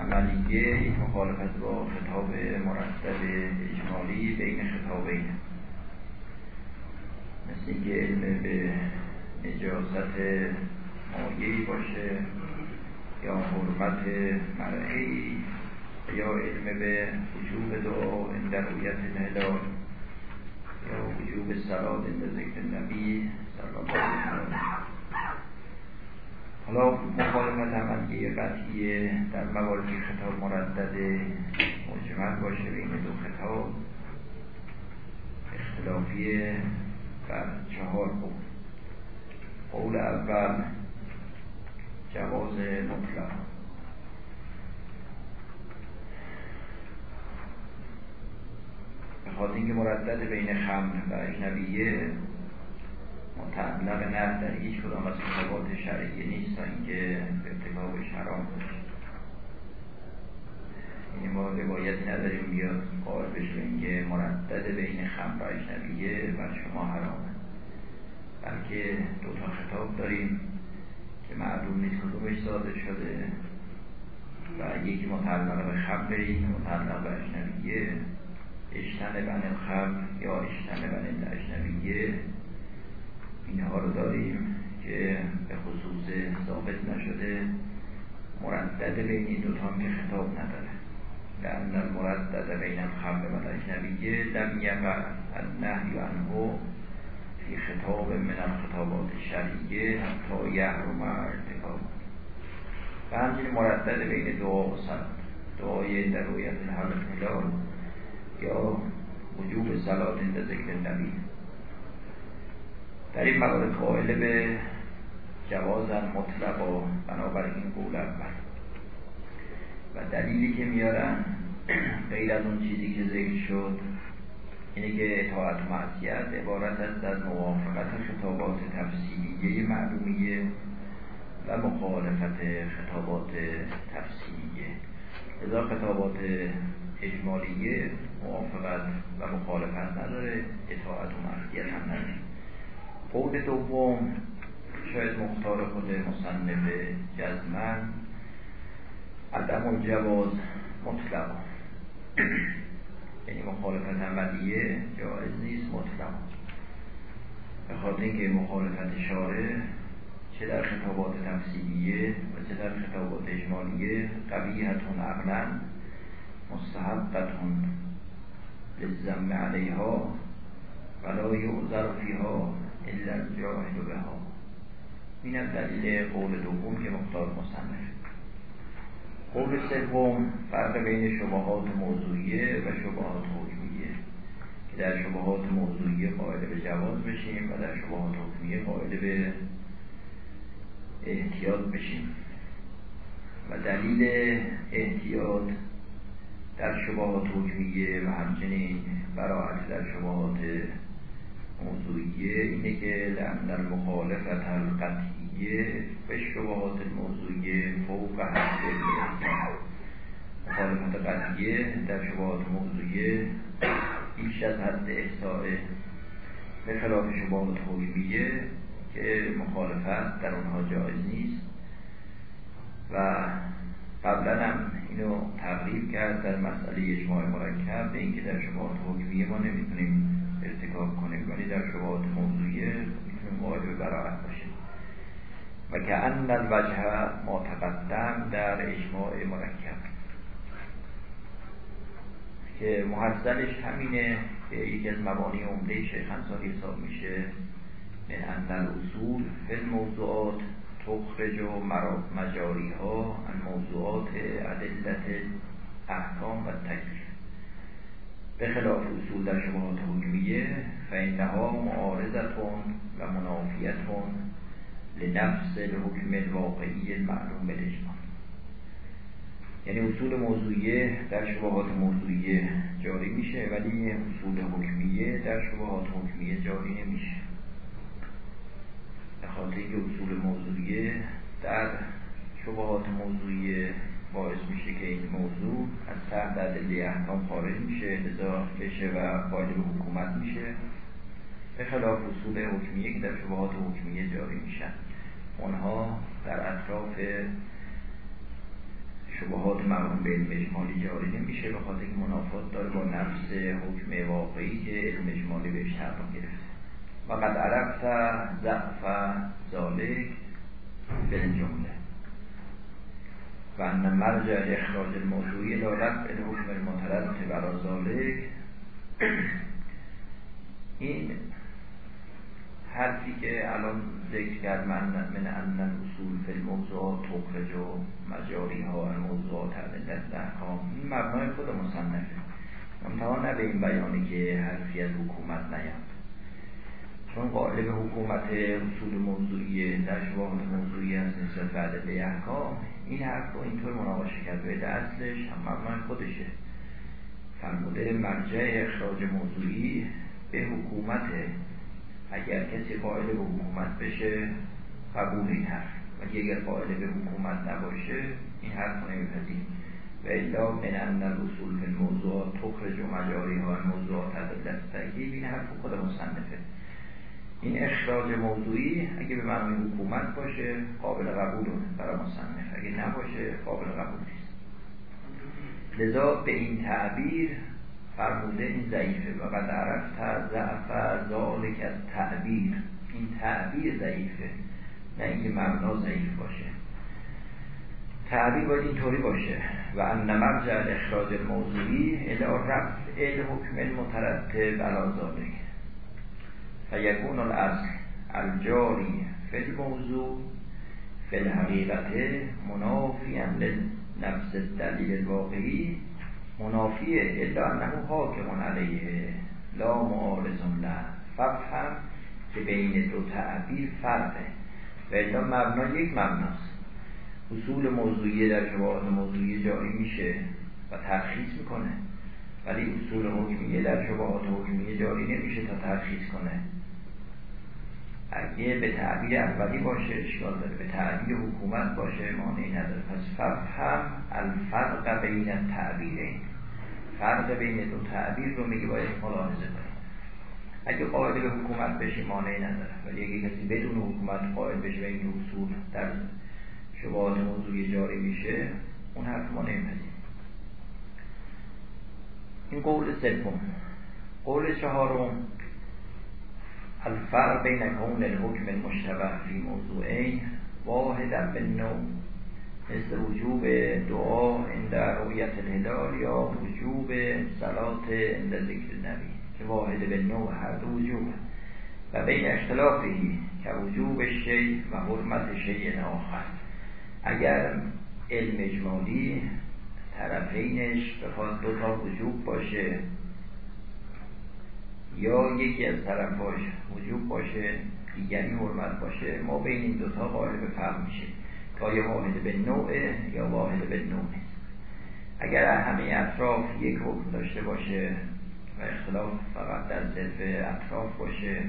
عملیه یک مخالفت با خطاب مرتب اجمالی بین خطابین. مثل اینکه علم به نجاست مایهی باشه یا حرمت مرعی یا علم به وجوب دعا عند رویت الهلال یا وجوب عند ذکر نبی صلی الله علیه حالا مخالفت عملی قطعیه در مواردی خطاب مردد مجمل باشه بین دو خطاب اختلافی بر چهار قول. قول اول جواز مطلق. به خاطر اینکه مردد بین خمر و اجنبیه متعلق نه در هیچ کدام از کتابات شرعیه نیست تا اینکه ارتکابش حرام باشه. یعنی ما روایتی نداریم بیاد قائل بشه اینکه مردد بین خمر و اجنبیه بر شما حرامه. بلکه دو تا خطاب داریم که معلوم نیست کدومش صادر شده و یکی متعلق به خمر یکی متعلق به اجنبیه. بن الخمر یا بن اجنبیه اینها رو داریم که به خصوص ثابت نشده مردد بین این دوتا که خطاب نداره. لأن المردد بین الخمر و الاجنبیه لم یقع النهی عنه فی خطاب من الخطابات شرعیه حتی یحرم ارتکاب و همچنین مردد بین دعا و سلام دعای در رویت الهلال یا وجوب صلات ذکر نبی در این موارد قائل به جوازن مطلقا بنابراین قول اول. و دلیلی که میارن غیر از اون چیزی که ذکر شد اینه که اطاعت و معصیت عبارت است از موافقت خطابات تفصیلیه معلومیه و مخالفت خطابات تفصیلیه. لذا خطابات اجمالیه موافقت و مخالفت نداره اطاعت و معصیت هم نداره. قول دوم شاید مختار خود مصنف جزمن عدم الجواز مطلق. یعنی مخالفت عملیه جایز نیست مطلق. به خاطر اینکه مخالفت شارع چه در خطابات تفصیلیه و چه در خطابات اجمالیه قبیهتون عقلا مستحبتون للزم علیها ولا یعذر فیها. الا الجاهل بها این از دلیل قول دوم که مختار مصنف. قول سوم فرق بین شبهات موضوعیه و شبهات حکمیه. که در شبهات موضوعیه قائل به جواز بشیم و در شبهات حکمیه قائل به احتیاط بشیم. و دلیل احتیاط در شبهات حکمیه و همچنین براعت در شبهات موضوعیه اینه که لعن المخالفت القطعیه به شبهات الموضوعیه فوق حد مخالفت قطعیه در شبهات موضوعیه بیش از حد احسائه به خلاف شبهات حکمیه که مخالفت در اونها جایز نیست. و قبلا هم اینو تقریب کرد در مسئله اجماع مرکب به اینکه در شبهات حکمیه ما نمی‌تونیم ارتکاب کنیم ولی در شبهات موضوعیه می‌تونیم قائل براعت باشیم. و که ان الوجه ما تقدم در اجماع مرکب که محصلش همینه که یکی از مبانی عمده شیخ انصاری حساب میشه من ان الاصول فی الموضوعات تخرج و مجاری ها موضوعات عدلت احکام و تکلیف. به خلاف اصول در شبهات حکمیه فینها معارضتون و منافیتون لنفس الحکم الواقعی المعلوم بالاجماع یعنی اصول موضوعیه در شبهات موضوعیه جاری میشه ولی اصول حکمیه در شبهات حکمیه جاری نمیشه. به خاطر که اصول موضوعیه در شبهات موضوعیه باعث میشه که این موضوع از تحت ادله احکام خارج میشه لذا بشه و به حکومت میشه. به خلاف اصول حکمیه که در شبهات حکمیه جاری میشن. اونها در اطراف شبهات مرحوم به علم اجمالی جاری نمیشه به خاطر که منافات داره با نفس حکم واقعی که علم اجمالی بهش تعلق گرفته. و قد عرفت ضعف ذالک جمله و ان مرجع اخراج الموضوعی الى رفع الحکم المترتب برا ذالک این حرفی که الان ذکر کرد من من ان اصول فی الموضوعات تخرج و مجاری ها الموضوعات علت احکام این مبنای خود مصنفه. منتها نه به این بیانی که حرفی از حکومت نیاد. چون قالب حکومت اصول موضوعی شواهد موضوعی از نسبت بعد به احکام این حرف رو اینطور مناقشه کرد. به اصلش هم خودشه. فرموده مرجع اخراج موضوعی به حکومت. اگر کسی قائل به حکومت بشه قبول این حرف. و اگر قائل به حکومت نباشه این حرف نمیپذیر و الا من ان الاصول فی الموضوعات تخرج و مجاری ها موضوعات از تحقیق این حرف خود مصنفه این اخراج موضوعی اگه به معنی حکومت باشه قابل قبول برای مصنف اگه نباشه قابل قبول نیست. لذا به این تعبیر فرموده این ضعیفه. و قد عرفت ضعف ذالک از تعبیر این تعبیر ضعیفه. نه اینکه مبنا ضعیف باشه. تعبیر باید اینطوری باشه. و ان مرجع اخراج الموضوعی الى رفع الحکم المترتب علی ذالک فیکون الاصل الجاری فی الموضوع فی الحقیقت منافیا لنفس الدلیل الواقعی منافیه الا انه حاکم علیه. لا معارض له ففهم که بین دو تعبیر فرقه. و الا مبنا یک مبناست. اصول موضوعی در شواهد موضوعی جاری میشه و ترخیص می‌کنه. ولی اصول حکمیه در شباهات حکمیه جاری نمیشه تا ترخیص کنه. اگه به تعبیر اولی باشه اشکال داره. به تعبیر حکومت باشه مانعی نداره. پس فهم الفرق بین تعبیرین فرق بین دو تعبیر رو میگه باید ملاحظه کنید اگه قائل به حکومت بشه مانعی نداره. ولی اگه کسی بدون حکومت قائل بشه و این اصول در شبهات موضوعی جاری میشه اون حرف ما نمیپذیم این قول سوم. قول چهارم. الفرق بین کون الحکم المشتبه فی موضوعین واحدا بالنوع مثل وجوب دعا عند رؤیت الهلال یا وجوب صلات عند ذکر نبی که واحد به نوع هر دو وجوب و بین اختلافی که وجوب شی و حرمت شی آخر. اگر علم اجمالی طرفینش بخواد دو تا وجوب باشه یا یکی از طرفاش وجوب باشه دیگری حرمت باشه ما بین این دوتا قائل به فرق میشه تا یا واحد به نوع یا واحد به نوع اگر همه اطراف یک حکم داشته باشه و اختلاف فقط در صرف اطراف باشه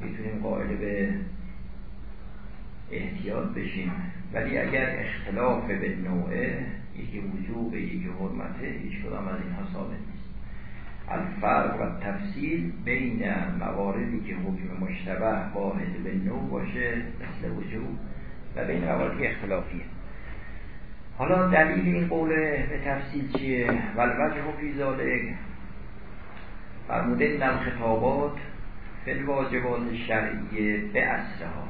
می‌تونیم قائل به احتیاط بشیم. ولی اگر اختلاف به نوعه یکی وجوب یکی حرمته هیچ کدام از اینها ثابت نیست. الفرق و تفصیل بین مواردی که حکم مشتبه واحد به نوع باشه مثل وجوب و بین مواردی اختلافیه. حالا دلیل این قول به تفصیل چیه؟ ولوجه فی ذالک فرموده نم خطابات فی الواجبات شرعیه به اصلها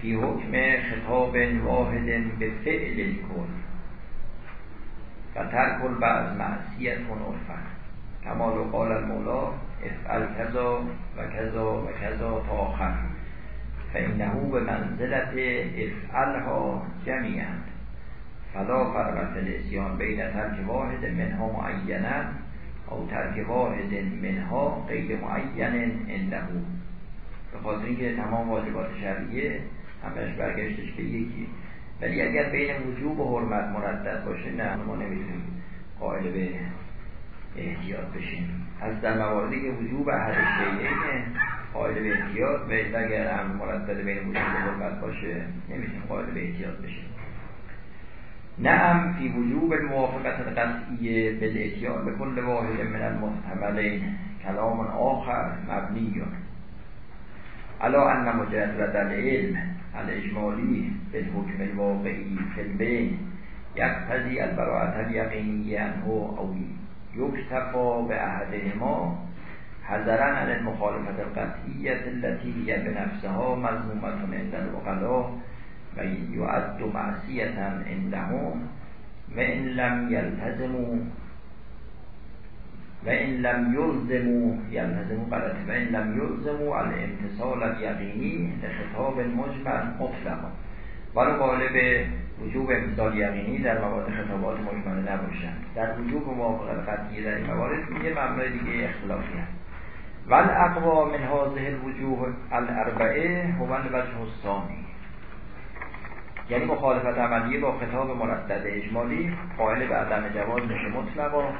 فی حکم خطاب واحد به فعل کن. و ترک بعض معصیت و عرفا کما لو قال المولا افعل کذا و کذا و کذا تا آخر. فانه به منزلت افعلها جمیعا. فلا فرق فی الاسیان بین ترک واحد منها معینا او ترک واحد منها غیر معین عنده. به خاطر اینکه تمام واجبات شرعیه همش برگشتش به یکی. ولی اگر بین وجوب و حرمت مردد باشه نه ما نمی‌تونیم قائل به احتیاط بشیم از در مواردی که وجوب احد شیعه قائل به احتیاط و اگر هم مردد بین وجوب و باشه نمی‌تونیم قائل به احتیاط بشیم. نعم فی وجوب الموافقت القطعیه بالاتیان به کل واحد من المحتملین کلام آخر مبنیون علا ان مجرد العلم الاجمالی به حکم الواقعی فی البین یقتضی البراعت الیقینی عنه او یکتفا به احدهما حذرا عن المخالفت القطعیت التي هي بنفسها مضمومة عند العقلاء و یعد معصیتا عندهم و ان لم یلتزموا و این لم یلزمو یلزمو غلطه و این لم یلزمو الامتصال الیقینی لخطاب مجمل مطلقا. ولو قالب وجوب امتصال یقینی در موارد خطابات مجمله نباشند در وجوب موافقت قطعی در این موارد میگه مبنای دیگه اختلافی هست. ول اقوا من هذه الوجوه الاربعه هو الوجه الثانی یعنی مخالفت عملیه با خطاب مردد اجمالی قائل به عدم جواز میشه مطلقا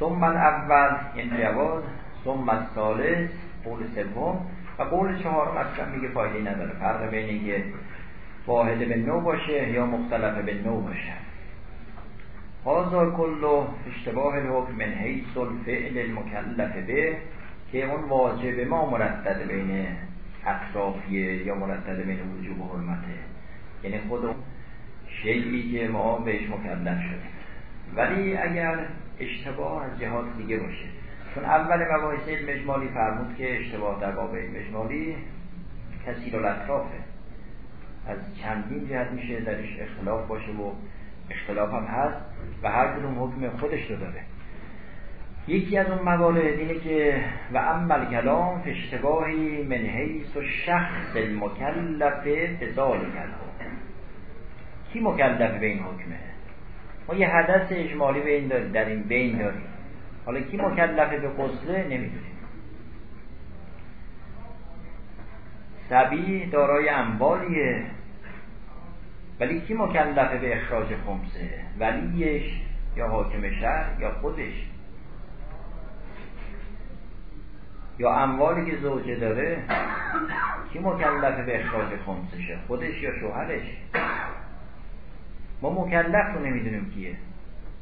ثم الاول این جواز. ثم الثالث قول سوم. و قول چهارم اصلا میگه فایده نداره. فرق بین اینکه واحد به نو باشه یا مختلف به نو باشه. هازا کلو اشتباه الحکم من حیث الفعل المکلف به که اون واجب ما مردد بین اطرافیه یا مردد بین وجوب و حرمته یعنی خود شیعی که ما بهش مکلف شده ولی اگر اشتباه از جهات دیگه باشه. چون اول مباحث اجمالی فرمود که اشتباه در باب اجمالی کسی رو لطرافه از چندین جهت میشه درش اختلاف باشه و اختلاف هم هست و هر کدوم حکم خودش رو داره. یکی از اون موارد اینه که و عمل کلام اشتباهی من حیث و شخص المکلف به ذالک کی مکلف به این حکمه؟ ما یه حدث اجمالی بین داریم در این بین داریم. حالا کی مکلفه به قصله نمی‌دونیم. سبی دارای اموالیه. ولی کی مکلفه به اخراج خمسه؟ ولیش یا حاکم شهر یا خودش؟ یا اموالی که زوجه داره کی مکلفه به اخراج خمسشه؟ خودش یا شوهرش؟ ما مکلف رو نمی‌دونیم کیه.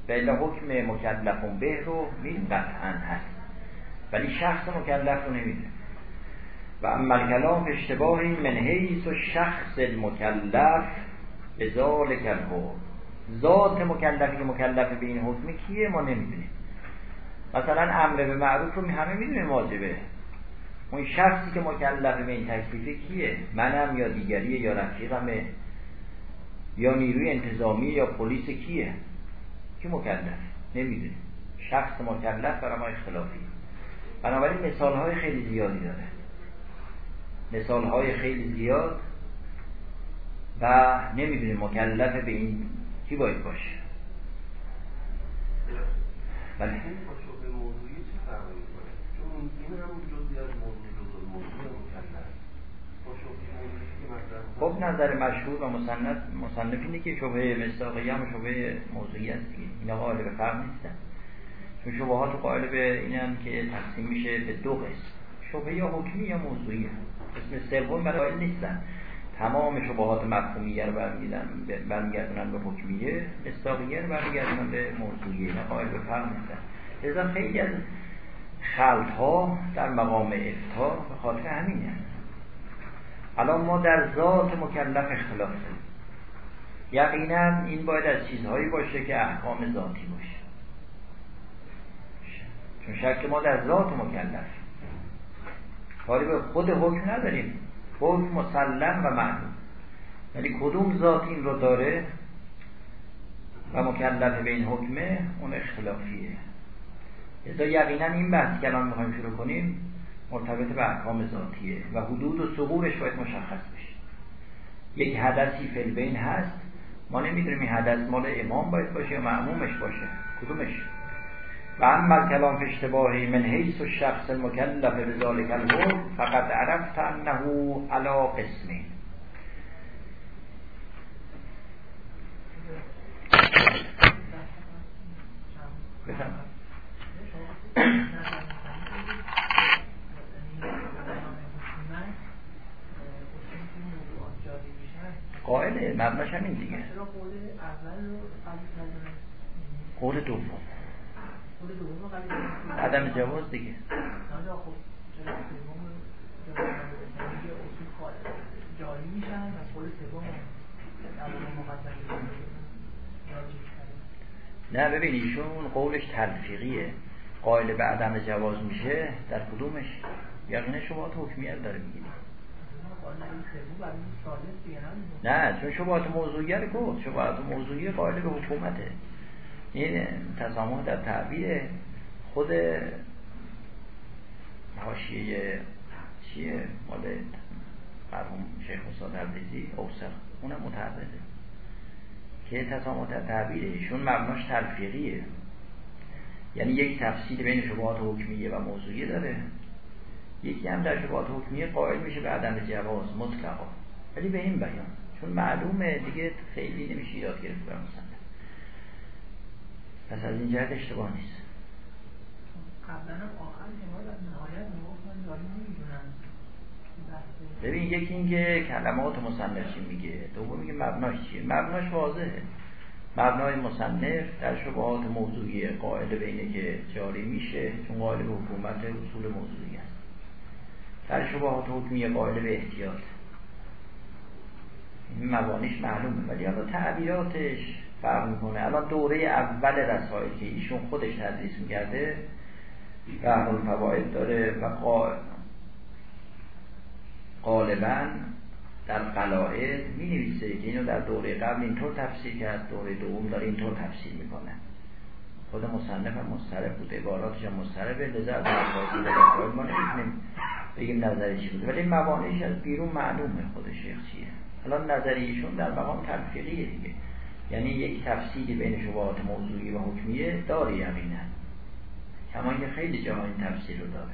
بلا حکم مکلفون به رو می‌دونیم قطعا هست. ولی شخص مکلف رو نمی‌دونیم. و اما کلام اشتباهی من حیث و شخص المکلف به ذالک الحکم. ذات مکلفی که مکلف به این حکم کیه؟ ما نمی‌دونیم. مثلا امر به معروف رو همه می‌دونیم واجبه. اون شخصی که مکلف به این تکلیفه کیه؟ منم یا دیگریه یا رفیقمه یا نیروی انتظامی یا پلیس کیه؟ کی مکلف؟ نمی‌دونیم. شخص مکلف برای ما اختلافی بنابراین مثال های خیلی زیادی داره. مثال های خیلی زیاد و نمی‌دونیم مکلف به این کی باید باشه. بله. خب نظر مشهور و مصنف مصنف اینه که شبه مصداقی هم شبه موضوعی است دیگه. اینا قائل به فرق نیستن. چون شبهات قائل به اینن که تقسیم میشه به دو قسم. شبه یا حکمی یا موضوعی اسم سوم برای نیستن. تمام شبهات مفهومیه رو برمیگردونن به حکمیه مصداقیه رو برمیگردونن به موضوعیه نه قائل به فرق نیستن لذا خیلی از خلط ها در مقام افتا به خاطر همینه. الان ما در ذات مکلف اختلاف داریم یقینا این باید از چیزهایی باشه که احکام ذاتی باشه. چون شک ما در ذات مکلف کاری به خود حکم نداریم. حکم مسلم و معلوم. ولی کدوم ذات این رو داره و مکلف به این حکمه؟ اون اختلافیه ازا یقینا این بحث که الان می‌خوایم شروع کنیم مرتبط به احکام ذاتیه و حدود و سقورش باید مشخص بشه. یک حدثی فلبین هست. ما نمی‌دونیم این حدث مال امام باید باشه یا معمومش باشه. کدومش؟ و اما کلام اشتباهی من حیث و شخص مکلف به ذالک الحکم فقط عرفت انه علا بفهم قائله مبناش همین دیگه. قول دوم. عدم جواز دیگه. نه ببین ایشون قولش تلفیقیه. قائل به عدم جواز میشه در کدومش؟ یقینا شبهات حکمیت داره می‌گیری نه چون شبهات موضوعیه رو گفت. شبهات موضوعی قائل به حکومته. این تسامح در تعبیر خود حاشیه چیه؟ مال مرحوم شیخ استاد عبدیزی اوسق اونم متعرضه. که تسامح در تعبیر ایشون مبناش تلفیقیه. یعنی یک تفصیل بین شبهات حکمیه و موضوعیه داره. یکی هم در شبهات حکمیه قائل میشه به عدم جواز مطلقا. ولی به این بیان. چون معلومه دیگه خیلی نمیشه یاد گرفت برای پس از این جهت اشتباه نیست. ببین یکی اینکه کلمات مصنف چی میگه دوم میگه مبناش چیه؟ مبناش واضحه. مبنای مصنف در شبهات موضوعی قائل بینه که جاری میشه چون قائل به حکومت اصول موضوعی است. در شبهات حکمی قائل به احتیاط. این مبانیش معلومه ولی حالا تعبیراتش فرق می‌کنه. الان دوره اول رسائل که ایشون خودش تدریس می‌کرده بحر الفواید داره و غالبا در قلائد می نویسه که اینو در دوره قبل اینطور تفسیر کرد دوره دوم داره اینطور تفسیر می‌کنه. خود مصنف هم مسترب بود. عباراتش هم مستربه لذا از ما نمی‌تونیم بگیم نظری چی بود ولی موانعش از بیرون معلومه خود شیخ چیه. الان نظریشون در مقام تلفیقیه دیگه. یعنی یک تفسیری بین شبهات موضوعی و حکمیه داره یقینا. کما اینکه خیلی جاها این تفسیر رو داره.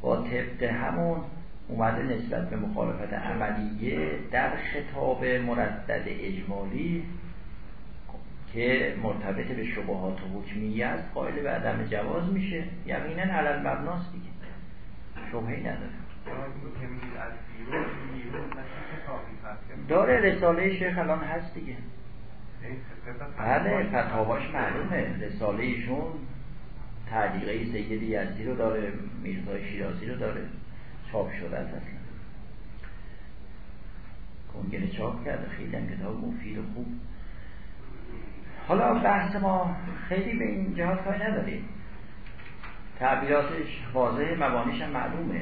با طبق همون اومده نسبت به مخالفت عملیه در خطاب مردد اجمالی که مرتبط به شبهات حکمیه است قائل به عدم جواز میشه. یقینا علل مبناست دیگه. شبهی نداره. داره رساله شیخ الان هست دیگه. بله فتاواش معلومه. رساله ایشون تعلیقه سید یزدی رو داره میرزای شیرازی رو داره. چاپ شده است اصلا. کنگره چاپ کرده. خیلی هم کتاب مفید و خوب. حالا بحث ما خیلی به این جهات کاری نداریم تعبیراتش واضح مبانیش هم معلومه.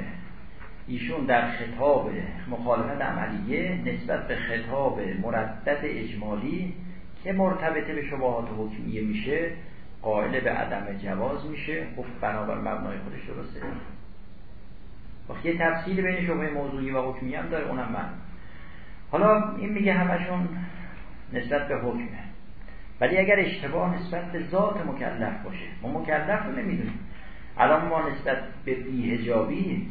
ایشون در خطاب مخالفت عملیه نسبت به خطاب مردد اجمالی که مرتبطه به شباهات حکمیه میشه قائل به عدم جواز میشه. خب بنابر مبنای خودش درسته. وقتی یه تفصیل بین شبه موضوعی و حکمی هم داره اونم من. حالا این میگه همشون نسبت به حکمه ولی اگر اشتباه نسبت به ذات مکلف باشه ما مکلف رو نمی‌دونیم. الان ما نسبت به بیهجابی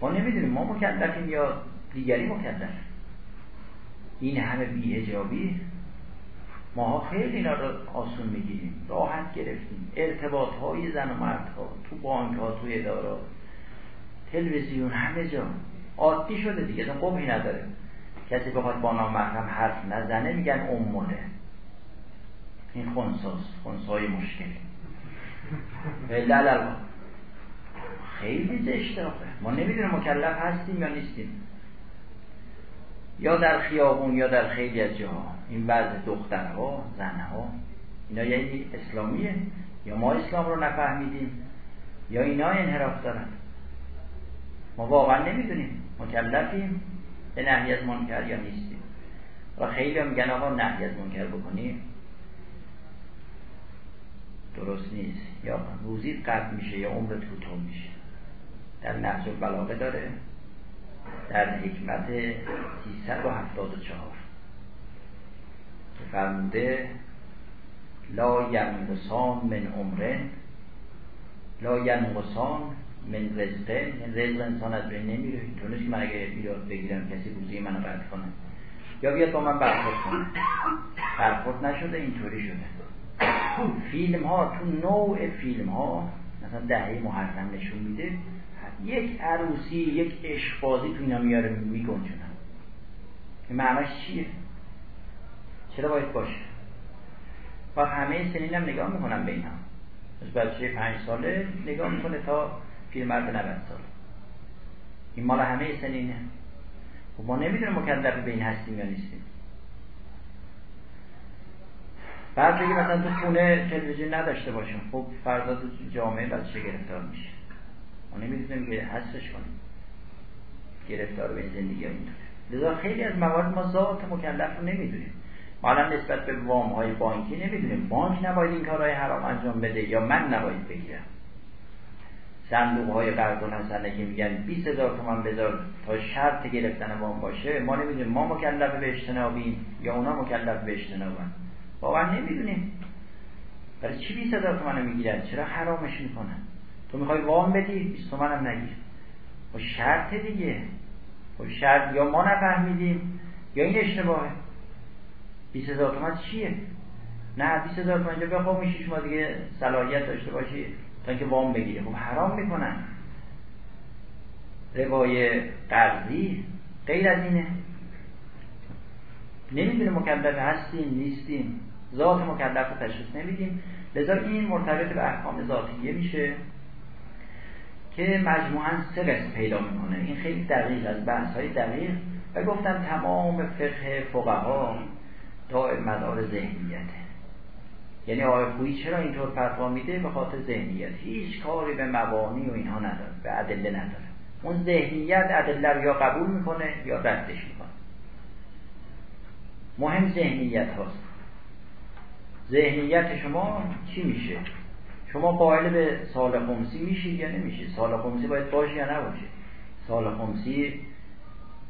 ما نمی‌دونیم ما مکلفیم یا دیگری مکلف. این همه بیهجابی ما خیلی اینا رو آسون می‌گیریم راحت گرفتیم. ارتباط های زن و مرد ها تو بانک ها تو تلویزیون همه جا. عادی شده دیگه اصلا قبی نداره. کسی بخواد با نامحرم حرف نزنه میگن امونه. این خونساست خونسای مشکل علل خیلی زشته ما نمی‌دونیم مکلف هستیم یا نیستیم. یا در خیابون یا در خیلی از جاها. این بعض دخترها زنها اینا یعنی اسلامیه. یا ما اسلام رو نفهمیدیم یا اینا انحراف دارن. ما واقعا نمی‌دونیم. مکلفیم. به نهی از منکر یا نیستیم. و خیلی هم میگن آقا نهی از منکر بکنیم. درست نیست. یا روزیت قطع میشه یا عمر کوتاه میشه. در نهج البلاغه داره. در حکمت 374 فرموده لا ینقصان من عمره لا ینقصان من رزقه. رزق انسان از بین نمیره. اینطور من اگه بیاد بگیرم کسی بوزی منو قطع کنه. یا بیاد با من برخورد کنه. برخورد نشده اینطوری شده. فیلم ها تو نوع فیلم ها مثلا دهه محرم نشون میده یک عروسی یک اشقازی تو اینا میاره میگنجونن معناش چیه؟ چرا باید باشه؟ و همه سنین هم نگاه می‌کنم به اینا از بچه پنج ساله نگاه می‌کنه تا پیرمرد 90 سال این مال همه سنینه. و خب ما نمی‌دونیم مکلف به این هستیم یا نیستیم. بعد بگی مثلا تو خونه تلویزیون نداشته باشیم. خب فردا تو جامعه چه گرفتار میشه. ما نمی‌دونیم که حسش کنیم گرفتار به زندگی اینطوره. لذا خیلی از موارد ما ذات مکلف رو نمی‌دونیم. ما نسبت به وام های بانکی نمی‌دونیم. بانک نباید این کارهای حرام انجام بده یا من نباید بگیرم؟ صندوق های قرض و که میگن 20 هزار تومن بذار تا شرط گرفتن وام باشه. ما نمی‌دونیم ما مکلف به اجتنابیم یا اونا مکلف به اجتنابن. واقعا نمی‌دونیم. برای چی 20 هزار تومن می‌گیرن؟ چرا حرامش می‌کنن؟ تو می‌خوای وام بدی 20 تومن هم نگیر. و خب شرط دیگه. و خب شرط یا ما نفهمیدیم یا این اشتباهه. 20 هزار تومن چیه؟ نه 20 هزار تومن اینجا بخواه میشه شما دیگه صلاحیت داشته باشی تا اینکه وام بگیره خب حرام می‌کنن. روای قرضی غیر از اینه. نمی‌دونه مکلف هستیم نیستیم. ذات مکلف رو تشخیص نمیدیم. لذا این مرتبط به احکام ذاتیه میشه که مجموعا سه قسم پیدا می‌کنه. این خیلی دقیق از بحث های دقیق. و گفتم تمام فقه فقها دائم مدار ذهنیته. یعنی آقای خویی چرا اینطور فتوا میده؟ به خاطر ذهنیت. هیچ کاری به مبانی و اینها نداره به ادله نداره. اون ذهنیت ادله رو یا قبول می‌کنه یا ردش می‌کنه. مهم ذهنیت هاست. ذهنیت شما چی میشه؟ شما قائل به سال خمسی میشید یا نمیشید سال خمسی باید باشه یا نباشه؟ سال خمسی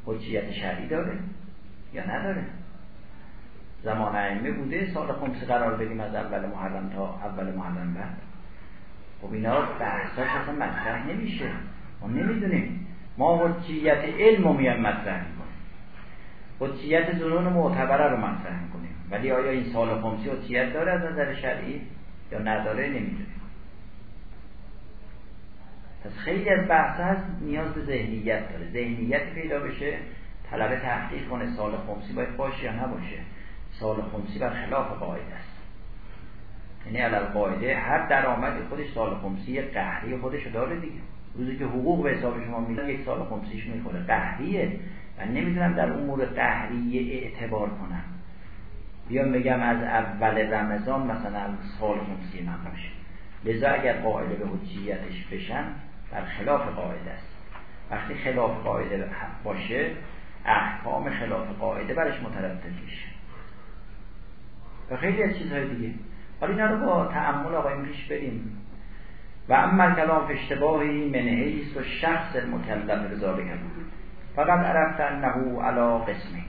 حجیت شرعی داره یا نداره؟ زمان ائمه بوده سال خمسی قرار بدیم از اول محرم تا اول محرم بعد. خب اینا بحثاش اصلا مطرح نمیشه. ما نمی‌دونیم. ما حجیت علم رو میایم مطرح می‌کنیم. حجیت زنون معتبره رو مطرح می‌کنیم. ولی آیا این سال خمسی حجیت داره از نظر شرعی؟ یا نداره؟ نمی‌دونیم. پس خیلی از بحث هست نیاز به ذهنیت داره. ذهنیت پیدا بشه طلب تحقیق کنه سال خمسی باید باشه یا نباشه. سال خمسی بر خلاف قاعده است. یعنی علال قاعده هر درآمد خودش سال خمسی قهری خودش داره دیگه. روزی که حقوق به حساب شما میدن یک سال خمسیش می‌خوره. قهریه. من نمی‌تونم در امور قهریه اعتبار کنم. بیام بگم از اول رمضان مثلا سال خمسی من باشه. لذا اگر قاعده به حجیتش بشن بر خلاف قاعده است. وقتی خلاف قاعده باشه احکام خلاف قاعده برش مترتب میشه. و خیلی از چیزهای دیگه. حالا اینا رو با تعمل آقای پیش بریم. و اما کلام اشتباهی منهی است و شخص مکلف به ذالک فقط عرفت انه علا قسمی.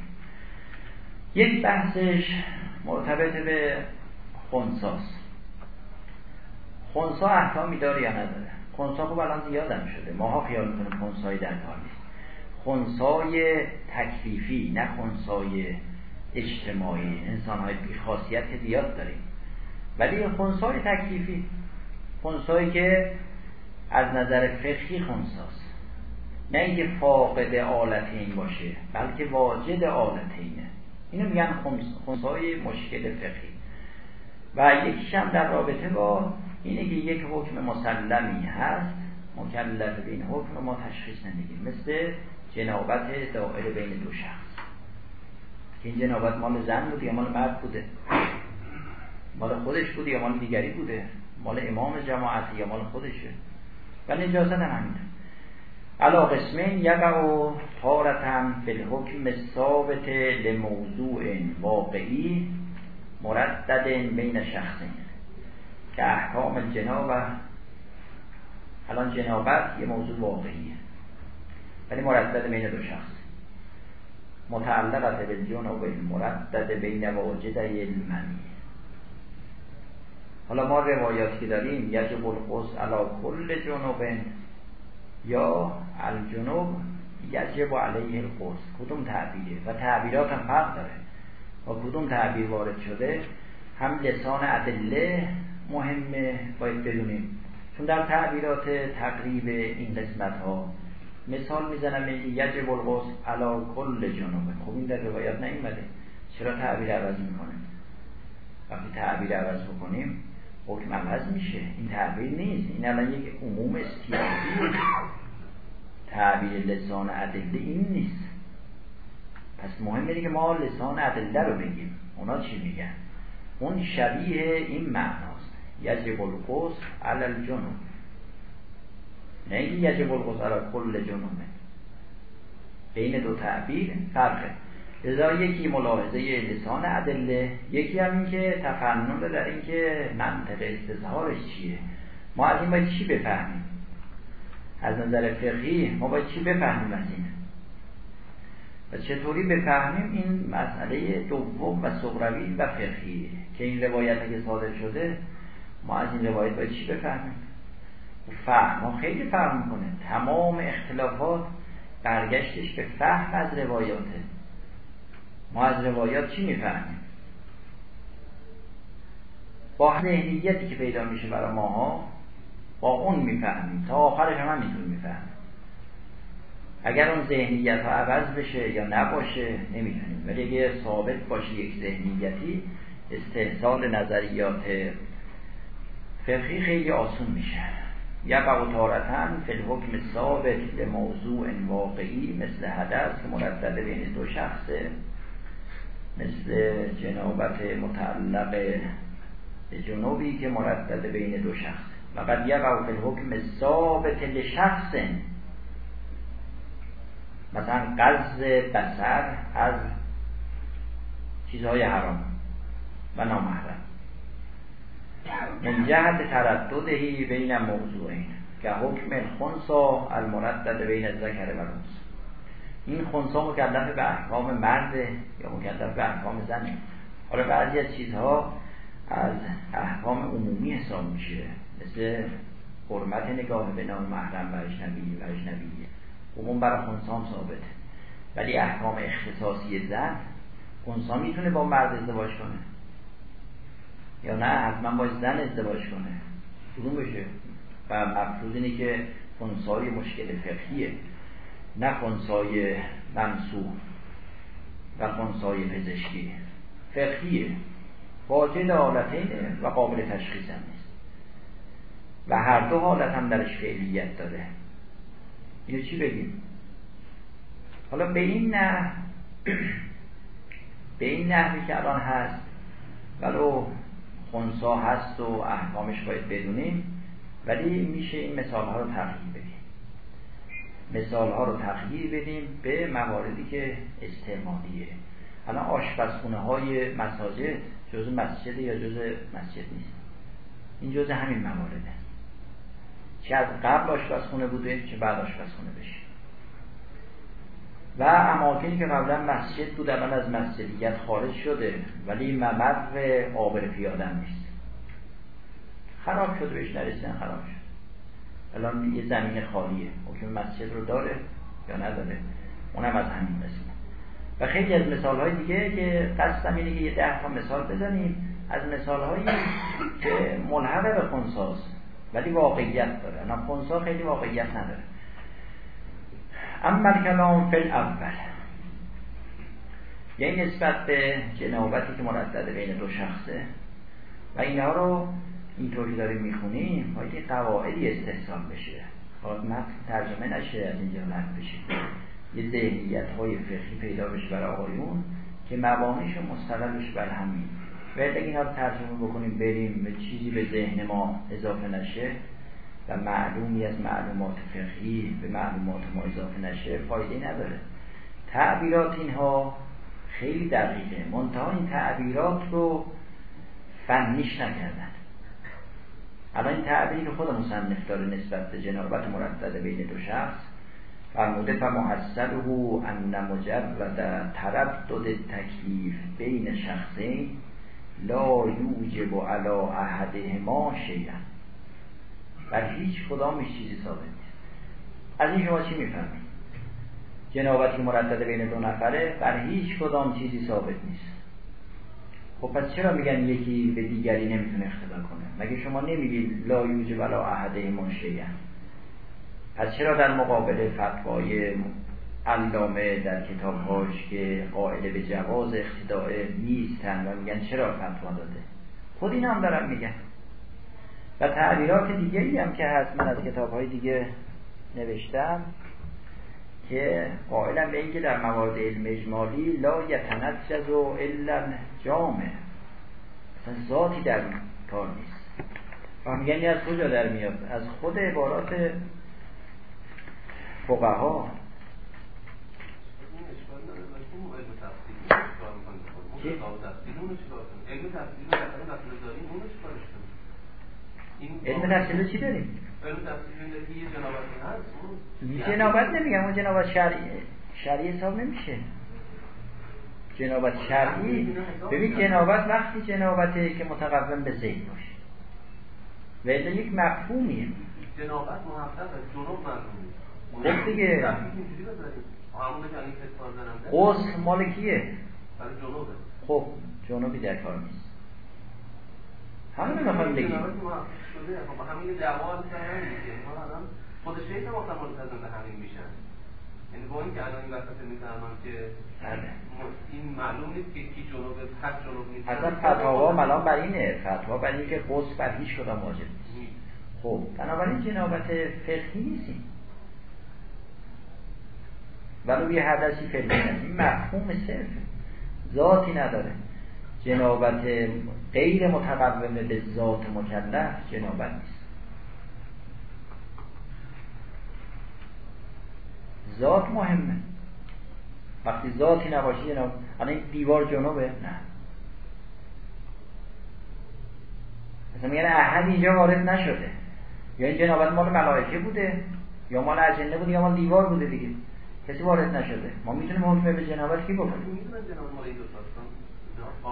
یک بحثش مرتبط به خونساست خونسا احکامی داره یا نداره؟ خونسا خوب الان زیادم شده. ماها خیال می‌کنیم خونسایی در کار نیست. خونسای تکلیفی نه خونسای اجتماعی انسان های خاصیت زیاد داریم. ولی خونسای تکلیفی خونسایی که از نظر فقهی خونساست. نه اینکه فاقد آلتین باشه بلکه واجد آلتینه اینو میگن خونسای مشکل فقهی. و یکیش هم در رابطه با اینه که یک حکم مسلمی هست مکلف به این حکم ما تشخیص نمیدیم مثل جنابت دائره بین دو شخص. این جنابت مال زن بود یا مال مرد بوده؟ مال خودش بوده یا مال دیگری بوده؟ مال امام جماعت یا مال خودشه؟ ولی نجاست هم همینه. علا قسمین یقع تارتم فی الحکم ثابت لموضوع واقعی مردد بین شخصین که احکام الجنابه الان جنابت یه موضوع واقعیه. ولی مردد بین دو شخص. متعلقت به جنوب مردد بین واجده المنی حالا ما روایاتی که داریم یجب القص علا کل جنوب یا الجنوب یجب علیه القص کدوم تعبیره؟ و تعبیرات هم فرق داره. و کدوم تعبیر وارد شده؟ هم لسان ادله مهمه باید بدونیم. چون در تعبیرات تقریب این قسمت ها مثال می‌زنم یجب الغسل علا کل جنوبه خب این در روایت نیومده. چرا تعبیر عوض می‌کنه؟ وقتی تعبیر عوض بکنیم حکم عوض میشه. این تعبیر نیست. این الان یک عموم استیابی تعبیر لسان ادله این نیست. پس مهمه دیگه ما لسان ادله رو بگیم. اونا چی میگن؟ اون شبیه این معناست. یجب القصر علی الجنوب. نه اینکه یجب علی کل جنوبه بین دو تعبیر فرقه. لذا یکی ملاحظه لسان ادله یکی هم این که تفنن در اینکه منطق استظهارش چیه. ما از این باید چی بفهمیم؟ از نظر فقهی ما باید چی بفهمیم از این؟ و چطوری بفهمیم؟ این مسئله دوم و صغروی و فقهی که این روایت اگه صادر شده ما از این روایت باید چی بفهمیم؟ فهم ما خیلی فهم می‌کنه تمام اختلافات برگشتش به فهم از روایاته ما از روایات چی می‌فهمیم؟ با ذهنیتی که پیدا میشه برای ماها با اون می‌فهمیم. تا آخرش هم همینطور می‌فهمیم. اگر اون ذهنیت ها عوض بشه یا نباشه نمی‌تونیم ولی اگه ثابت باشه یک ذهنیتی استحصال نظریات فقهی خیلی آسون میشه. یقع تارتن فی الحکم ثابت لموضوع واقعی مثل حدث که مردد بین دو شخصه مثل جنابت متعلق به جنوبی که مردد بین دو شخص. و قد یقع فی الحکم ثابت لشخص مثلا قرض بسر از چیزهای حرام و نامحرم. من جهت ترددهی بین موضوعین که حکم الخنسا المردد بین الذکر و الانثى این خونسا مکلف به احکام مرد یا مکلف به احکام زنه حالا بعضی از چیزها از احکام عمومی حساب میشه. مثل حرمت نگاه به نام محرم و اجنبی و اجنبی. عموم برای خونسام ثابته. ولی احکام اختصاصی زن خونسا می‌تونه با مرد ازدواج کنه. یا نه حتما با زن ازدواج کنه. کدوم بشه؟ و مفروض اینه که خونسای مشکل فقهیه نه خونسای منصوب و خونسای پزشکی. فقهیه. واجد حالتینه و قابل تشخیص هم نیست. و هر دو حالت هم درش فعلیت داره. اینو چی بگیم؟ حالا به این نه به این نحوی که الان هست ولو خونسا هست و احکامش باید بدونیم ولی میشه این مثال ها رو تغییر بدیم. مثال ها رو تغییر بدیم به مواردی که استعمالیه. الان آشپزخونه های مساجد جز مسجد یا جز مسجد نیست. این جز همین موارده چه از قبل آشپزخونه بوده چه بعد آشپزخونه بشه. و اماکنی که قبلا مسجد بود الان از مسجدیت خارج شده ولی ممر آبر پیادن نیست. خراب شده بهش نرسیدن خراب شد. الان یه زمین خالیه. حکم مسجد رو داره یا نداره؟ اونم از همین قسمه و خیلی از مثال های دیگه که قصدم اینه که یه ده تا مثال بزنیم. از مثال هایی که ملحقه به خونساست ولی واقعیت داره. الان خونسا خیلی واقعیت نداره. اما کلام فل اول یعنی نسبت به جنابتی که مردد بین دو شخصه. و اینها رو اینطوری داریم می‌خونیم باید یه قواعدی استحصال بشه. باید متن ترجمه نشه از اینجا رد بشه. یه ذهنیت های فقهی پیدا بشه برای آقایون که مبانیش مستقلش بر همین. و اگه اینا رو ترجمه بکنیم بریم به چیزی به ذهن ما اضافه نشه. و معلومی از معلومات فقهی به معلومات ما اضافه نشه فایده نداره. تعبیرات اینها خیلی دقیقه. منتها این تعبیرات رو فنیش نکردن. الان این تعبیری که خود مصنف داره نسبت به جنابت مردد بین دو شخص. فرموده فمحصله ان مجرد تردد تکلیف بین شخصین لا یوجب علی احدهما شیئا. بر هیچ کدامش چیزی ثابت نیست. از این شما چی می‌فهمید؟ جنابتی مردد بین دو نفره بر هیچ کدام چیزی ثابت نیست. خب پس چرا میگن یکی به دیگری نمی‌تونه اختلا کنه؟ مگه شما نمیگید لا یوجب ولا احده منشیه پس چرا در مقابل فتوای علامه در کتابهاش که قائل به جواز اقتداء نیستن و میگن چرا فتوا داده؟ خود این هم دارم میگن. و تعبیرات دیگه ای هم که هست من از کتاب های دیگه نوشتم که قائلا به اینکه در موارد علم اجمالی لا یتنجز و الا جامع اصلا ذاتی در کار نیست. و میگن از کجا در میاد؟ از خود عبارات فقها. علم تفصیل چی داریم؟ علم جنابتی هست جنابت نمیگم اون جنابت شرعی شرعی حساب نمیشه. جنابت شرعی ببین جنابت وقتی جنابته که متقوم به ذهن باشه. و یک مفهومیه. جنابت محقق جنوب مفهومیه خب دیگه. غسل مال کیه؟ خب جنوبی در کار نیست. همون رو می‌خوایم بگیم همین دعوا خود شیخ هم آخر ملتزم به همین میشن. یعنی با اینکه الان این وسط می‌فهمم که بله. این معلوم نیست که کی جنوب پس جنوب نیست. اصلا فتاوا ملان بر اینه. فتوا بر اینه که قصد بر هیچ کدام واجب نیست. خب بنابراین جنابت فقهی نیستیم. ولو یه حدثی فعلی این مفهوم صرف ذاتی نداره. جنابت غیر متقومه به ذات مکلف جنابت نیست. ذات مهمه. وقتی ذاتی نباشه جناب الان دیوار جنوبه نه. مثلا میگن احد اینجا وارد نشده. یا این جنابت مال ملائکه بوده یا مال اجنه بوده یا مال دیوار بوده دیگه. کسی وارد نشده. ما می‌تونیم حکم به جنابت کی بکنیم؟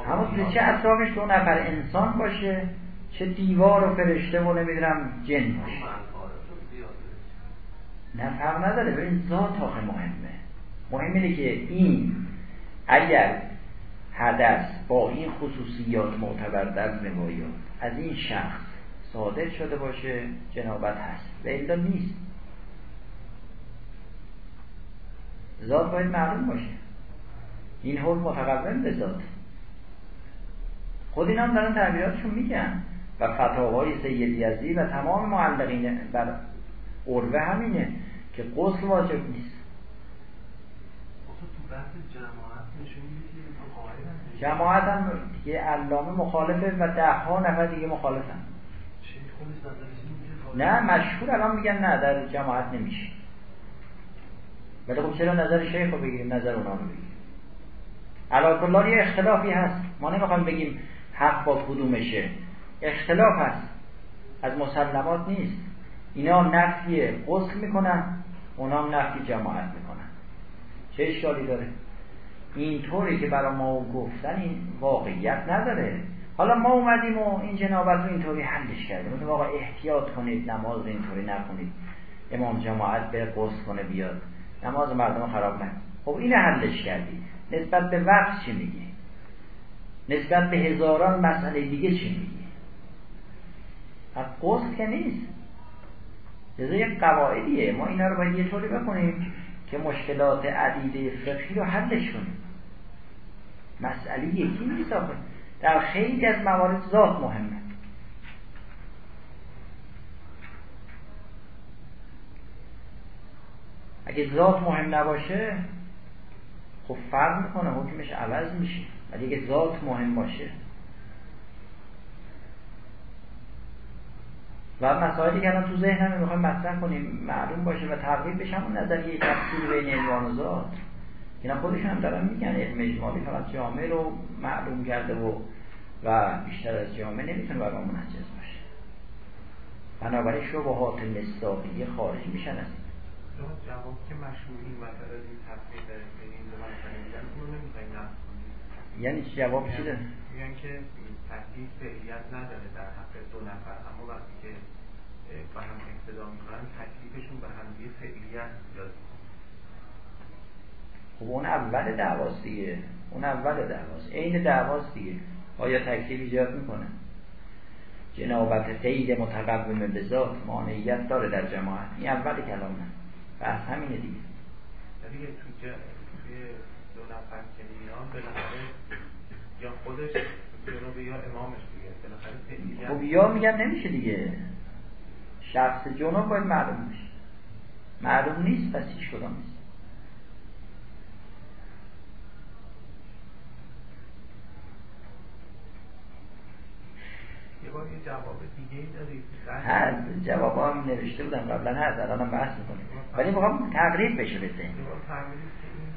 همون چه اطرافش دو نفر انسان باشه چه دیوار و فرشته و نمی‌دونم جن باشه. نه فرق نداره. ببین ذات آخه مهمه. مهم اینه که این اگر حدث با این خصوصیات معتبر در روایات از این شخص صادر شده باشه جنابت هست. و الا نیست. ذات باید معلوم باشه. این حکم متقوم به ذات خود اینا هم دارن تعبیراتشون میگن. و فتاوای سید یزی و تمام معلقین بر عروه همینه که غسل واجب نیست. جماعت هم دیگه علامه مخالفه و ده ها نفر دیگه مخالفن. نه مشهور الان میگن نه در جماعت نمیشه. ولی خب چرا نظر شیخ رو بگیریم نظر اونا رو بگیریم؟ علا یه اختلافی هست. ما نمی‌خوایم بگیم حق با کدومشه. اختلاف هست. از مسلمات نیست. اینا نفی غسل می‌کنن اونا هم نفی جماعت می‌کنن. چه اشکالی داره؟ اینطوری که برای ما گفتن این واقعیت نداره. حالا ما اومدیم و این جنابت رو اینطوری حلش کردیم. مثل واقع احتیاط کنید نماز اینطوری نکنید امام جماعت به قصد کنه بیاد. نماز مردم خراب نکنید خب این حلش کردی. نسبت به وقت چی میگی؟ نسبت به هزاران مسئله دیگه چی میگی از قصد که نیست. جزا یک قواعدیه. ما اینا رو باید یه طوری بکنیم که مشکلات عدیده فقهی رو حلش کنیم. مسئله یکی نیست در خیلی از موارد ذات مهمه. اگه ذات مهم نباشه خب فرق می‌کنه حکمش عوض میشه. ولی اگه ذات مهم باشه. و مسائلی که الان تو ذهنم می‌خوایم مطرح کنیم معلوم باشه و تقریب بشه همون نظریه تفسیر بین علم و ذات. اینا خودشون هم دارن میگن علم اجمالی فقط جامعه رو معلوم کرده و و بیشتر از جامعه نمی‌تونه برای منجز باشه. بنابراین شبهات مصداقیه خارج میشن از جواب که مشهوری مثلا این تفسیر در این دو یعنی جواب چی؟ میگن که تحقیق فعلیت نداره در حق دو نفر. اما وقتی که با هم اقتدا می‌کنن تکلیفشون به هم یه فعلیت یاد خب اون اول دعواست دیگه. اون اول دعواست. عین دعواست دیگه. آیا تکلیف ایجاد می‌کنه؟ جنابت قید متقوم به ذات مانعیت داره در جماعت. این اول کلامه. بحث همینه دیگه. دیگه تو دو نفر که میان بالاخره یا خودش جنوب یا امامش دیگه. خب یا میگن نمیشه دیگه. شخص جنوب باید معلوم بشه. معلوم نیست پس هیچ کدام نیست. یه بار یه جواب دیگه ای دارید هست جواب هم نوشته بودم قبلا. هست الان هم بحث می‌کنیم. ولی می‌خوام تقریب بشه به ذهن یه بار تقریب که این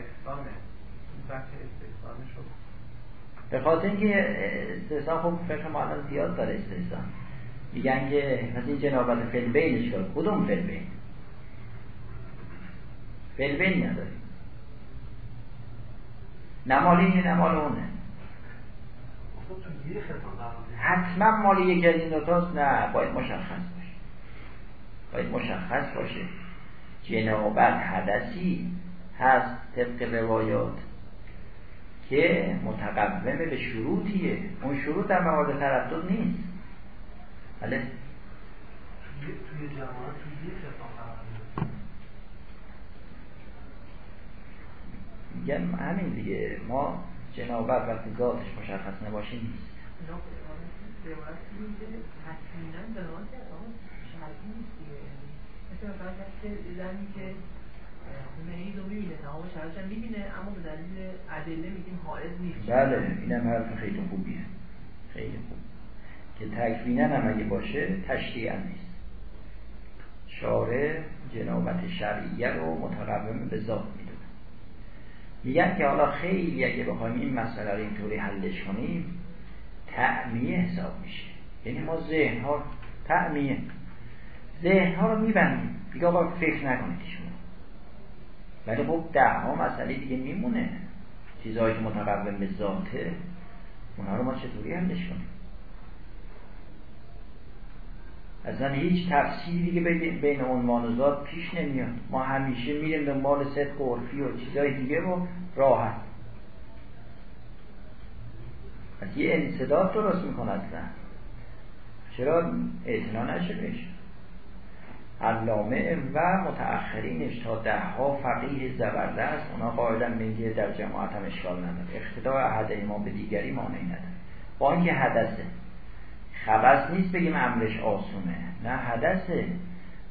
استحسانه به خاطر اینکه استحسان خب فکر ما الان زیاد داره استحسان. میگن که مثل این جنابت فلبینش کرد کدوم فلبین؟ فلبین نداره نمالی این نمال اونه. حتما مال یکی از این دوتاست. نه باید مشخص باشه. باید مشخص باشه. جنابت حدثی هست طبق روایات که متقومه به شروطیه. اون شروط در موارد تردد نیست. بله؟ توی جماعت توی میگن همین دیگه. ما جنابت وقتی ذاتش مشخص نباشه نیست زنی که خونه این رو اما دلیل ادله میگیم حائز نیست. بله اینم حرف خیلی خوبیه خیلی خوب. که تکوینن هم اگه باشه تشریعا نیست. شارع جنابت شرعیه رو متقوم به ذات می‌دونه. میگن که حالا خیلی اگه بخوایم این مسئله رو اینطوری حلش کنیم تعمیه حساب میشه. یعنی ما ذهن ها تعمیه. ذهن ها رو میبندیم. دیگه آقا فکر نکنید ولی خب ها مسئله دیگه میمونه. چیزهایی که متقوم به ذاته اونها رو ما چطوری حلش کنیم؟ اصلا هیچ تفسیری دیگه بین عنوان و ذات پیش نمیاد. ما همیشه میریم دنبال صدق و عرفی و چیزهای دیگه رو راحت. از یه انصداد درست می‌کنه اصلا. چرا؟ اعتنا نشه بهش. علامه و متأخرینش تا ده ها فقیه زبردست اونا قاعدن میگه در جماعت هم اشکال نداره. اقتداء احد ما به دیگری مانعی نداره. با اینکه حدثه. خبست نیست بگیم امرش آسونه. نه حدثه.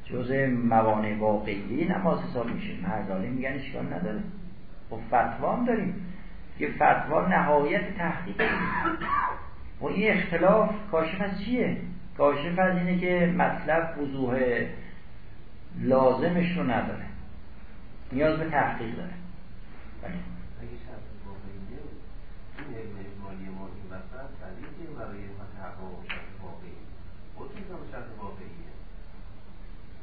جز موانع واقعی نماز حساب میشه. مردانی میگن اشکال نداره. و خب فتوا داریم. که فتوا نهایت تحقیق. و این اختلاف کاشف از چیه؟ کاشف از اینه که مطلب وضوح لازمش رو نداره. نیاز به تحقیق داره. بله.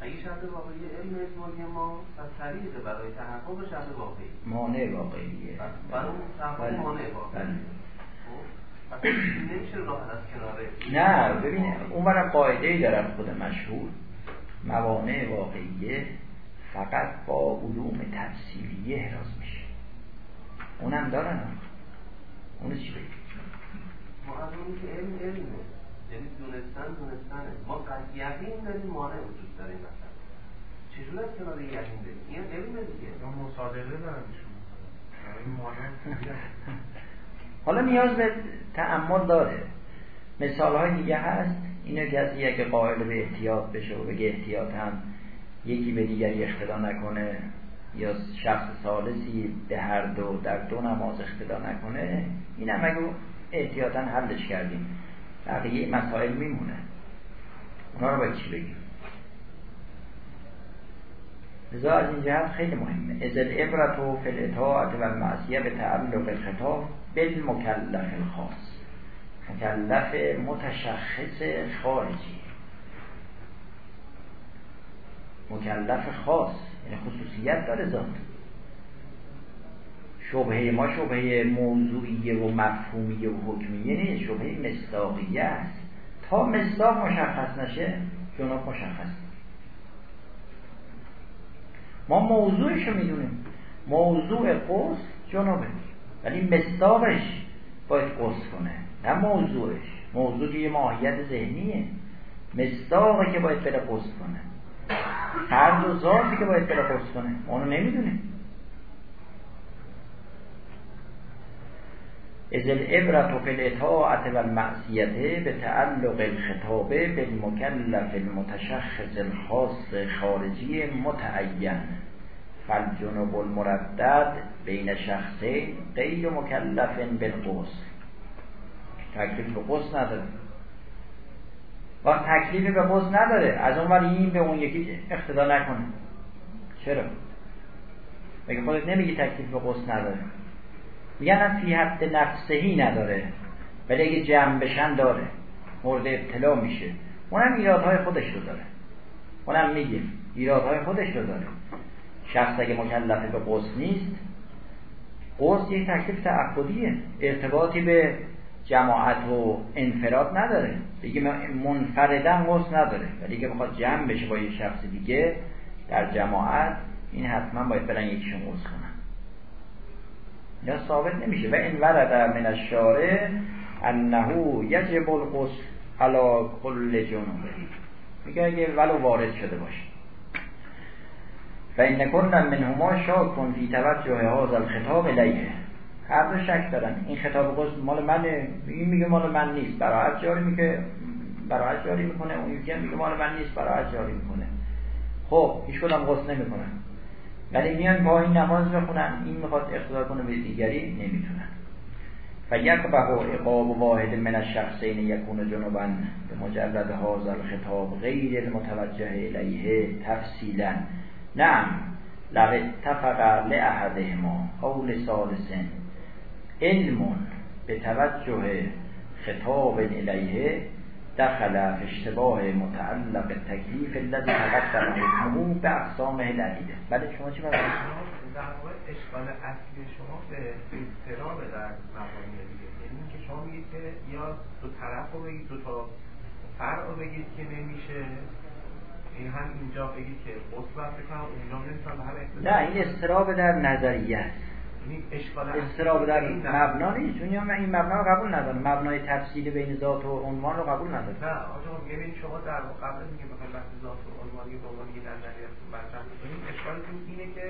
اگه شرط واقعی علم اجمالی ما از طریق برای تحقق شرط واقعی. مانع واقعیه. برای تحقق بله. مانع واقعی بله. خب، نمیشه راه از کناره نه ببین اون برای قاعده ای دارن خود مشهور. موانع واقعیه فقط با علوم تفصیلیه احراز میشه. اونم دارن؟ اونو چی بگیم؟ ما از اونی که علم علمه یعنی دونستن دونستنه. ما قد یقین داریم مانع وجود داره این مثلا چجور از کنار یقین داریم؟ این علمه دیگه. یا مصادقه دارن حالا نیاز به تعمل داره. مثال های دیگه هست. اینه کسی اگه قائل به احتیاط بشه و بگه احتیاط هم یکی به دیگری اقتدا نکنه یا شخص سالسی به هر دو در دو نماز اقتدا نکنه این هم اگه احتیاطا حلش کردیم. بقیه مسائل میمونه. اونا رو باید چی بگیم؟ لذا از این جهت خیلی مهمه. از العبرت و فی و المعصیه به تعلق الخطاب بالمکلف الخاص. مکلف متشخص خارجی. مکلف خاص یعنی خصوصیت داره ذات. شبهه ما شبهه موضوعیه و مفهومیه و حکمیه نیست شبهه مصداقیه است. تا مصداق مشخص نشه جناب مشخص ما موضوعش رو می‌دونیم. موضوع قصد جنابه. ولی مصداقش باید قصد کنه. نه موضوعش. موضوع که یه ماهیت ذهنیه. مصداقه که باید قصد کنه. هر دو ذاتی که باید قصد کنه. اونو نمی‌دونیم از العبرت فی الاطاعت و المعصیت به تعلق الخطاب بالمکلف المتشخص الخاص خارجی متعین. فالجنوب المردد بین شخصین غیر مکلف بالقصد تکلیف به قصد نداره. و تکلیفی به قصد نداره. از اون این به اون یکی اقتدا نکنه. چرا؟ مگه خودت نمیگی تکلیف به قصد نداره؟ میگن فی حد نفسهی نداره ولی اگه جمع بشن داره. مورد ابتلا میشه. اونم ایرادهای خودش رو داره. اونم میگیم ایرادهای خودش رو داره. شخص اگه مکلف به قصد نیست قصد یک تکلیف تعبدیه ارتباطی به جماعت و انفراد نداره. دیگه منفردن قصد نداره. ولی اگه بخواد جمع بشه با یه شخص دیگه در جماعت این حتما باید برن یکیشون قصد کنن. یا ثابت نمیشه. و این ورد من الشارع انه یجب القصد علا کل جنوبه. میگه اگه ولو وارد شده باشه. و این من منهما شاکن فی توجه هذا الخطاب الیه. هر شک دارن این خطاب قصد مال منه این میگه مال من نیست. براعت جاری میگه براعت جاری می‌کنه. اون یکی میگه مال من نیست براعت جاری می‌کنه. خب هیچ کدام قصد نمی‌کنن ولی میان با این نماز بخونن. این می‌خواد اقتدار کنه به دیگری نمی‌تونن. فیقبه اقاب واحد من الشخصین یکون جنوبا به مجرد هذا الخطاب غیر المتوجه الیه تفصیلا. نعم. لو اتفق لأحدهما قول ثالث. علم به توجه خطاب الیه دخل اشتباه متعلق تکلیف الذي تقدم حکمه به اقسامه العدیده بله شما چی در اشکال اصلی شما به اضطراب در مقامی دیگه. یعنی که شما میگید که یا دو طرف رو بگید دو تا فرع رو بگید که نمیشه. این هم اینجا بگید که اصلا بکنم اونجا نمی‌تونم به نه این استراب در نظریه است. استراب در مبنا نیست. چون من این مبنا رو قبول ندارم. مبنای تفصیل بین ذات و عنوان رو قبول ندارم. نه آقا یعنی شما در قبل میگه بخواید بحث ذات و عنوان به عنوان یه نظریه برجام بکنید اشکالتون اینه که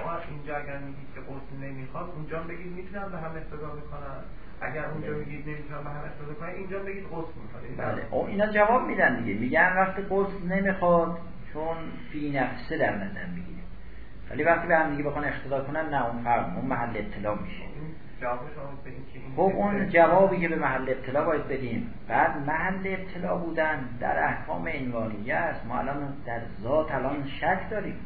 آقا اینجا اگر میگید که قرص نمی‌خواد اونجا بگید می‌تونم به هم اقتدا بکنم. اگر اونجا میگید نمی‌تونم به هم اقتدا کنم اینجا بگید قرص می‌خواد. بله. او اینا جواب میدن دیگه. میگن وقتی قرص نمی‌خواد چون فی نفسه در نظر می‌گیره. ولی وقتی به هم دیگه بخوان کنن نه اون فرق اون محل اطلاع میشه. خب اون جوابی که به محل اطلاع باید بدیم. بعد محل اطلاع بودن در احکام عنوانیه است. ما الان در ذات الان شک داریم.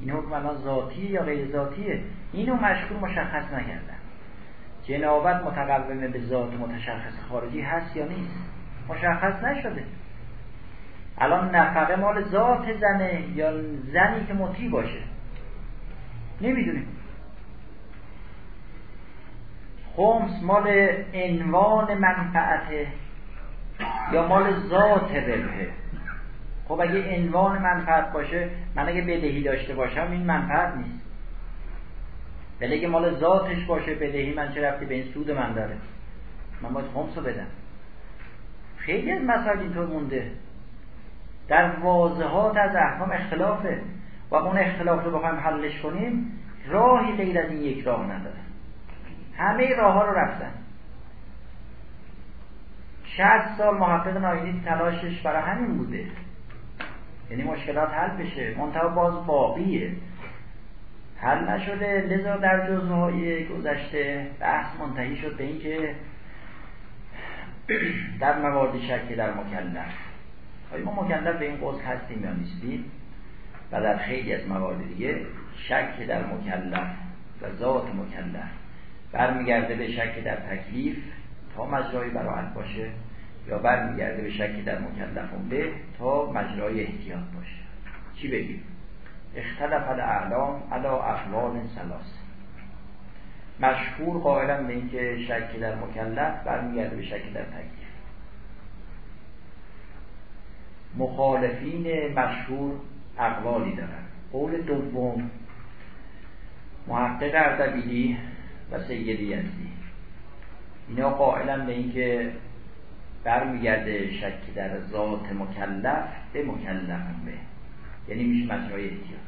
این حکم الان ذاتی یا غیر ذاتیه؟ اینو مشکور مشخص نکردن. جنابت متقومه به ذات متشخص خارجی هست یا نیست؟ مشخص نشده. الان نفقه مال ذات زنه یا زنی که مطیع باشه. نمی‌دونیم. خمس مال عنوان منفعته یا مال ذات ربحه خب اگه عنوان منفعت باشه من اگه بدهی داشته باشم این منفعت نیست. ولی اگه مال ذاتش باشه بدهی من چه رفتی به این سود من داره؟ من باید خمس رو بدم. خیلی از مسائل اینطور مونده. در واضحات از احکام اختلافه. و اون اختلاف رو بخوایم حلش کنیم راهی غیر از این یک راه نداره. همه راه ها رو رفتن. شهست سال محقق نایدی تلاشش برای همین بوده. یعنی مشکلات حل بشه. منتها باز باقیه. حل نشده. لذا در جزوه های گذشته بحث منتهی شد به اینکه در موارد شکی در مکلف. آیا ما مکلف به این قصد هستیم یا نیستیم؟ در خیلی از موارد دیگه شک در مکلف و ذات مکلف. برمیگرده به شک در تکلیف تا مجرای براحت باشه یا برمیگرده به شک در مکلف به تا مجرای احتیاط باشه. چی بگیم؟ اختلف الاعلام علا اقوال سلاس مشهور قائلا به اینکه شک در مکلف برمیگرده به شک در تکلیف. مخالفین مشهور اقوالی دارن قول دوم محقق اردبیلی و سیدی یزدی اینا قائلا به اینکه برمیگرده شک در ذات مکلف به مکلف به. یعنی میشه مجرای احتیاط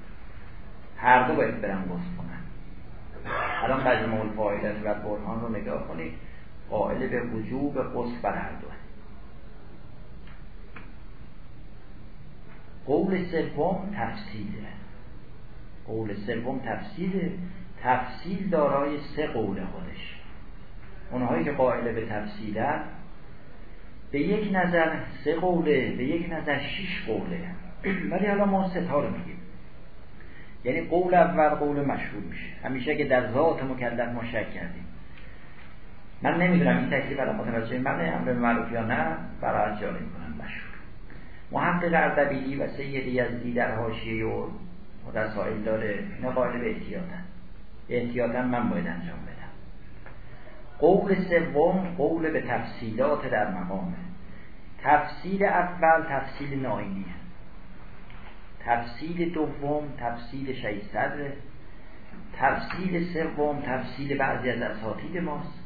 هر دو باید برن گفت کنن. الان مجموع الفایدت و برهان رو نگاه کنید. قائل به وجوب قصد بر هر دو قول سوم تفصیله. قول سوم تفصیله. تفصیل دارای سه قول خودش. اونهایی که قائل به تفصیلن به یک نظر سه قوله به یک نظر شیش قوله. ولی حالا ما ستا رو میگیم. یعنی قول اول قول مشهور میشه. همیشه که در ذات مکلف ما شک کردیم. من نمی‌دونم این تکلیف الان متوجه من امر معروف یا نه برای جاری می‌کنم. محقق اردبیلی و سید یزدی در حاشیه و رسائل داره. اینا قائل به احتیاطن من باید انجام بدم. قول سوم قول به تفصیلات در مقامه. تفصیل اول تفصیل ناینیه. تفصیل دوم تفصیل شیصد. تفصیل سوم تفصیل بعضی از اساتید ماست.